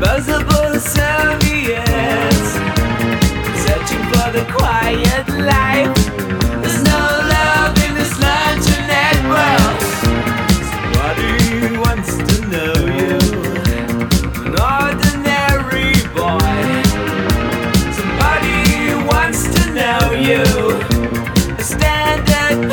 Bo Searching for the quiet life. There's no love in this luncheonette world. Somebody wants to know you. An ordinary boy. Somebody wants to know you. A standard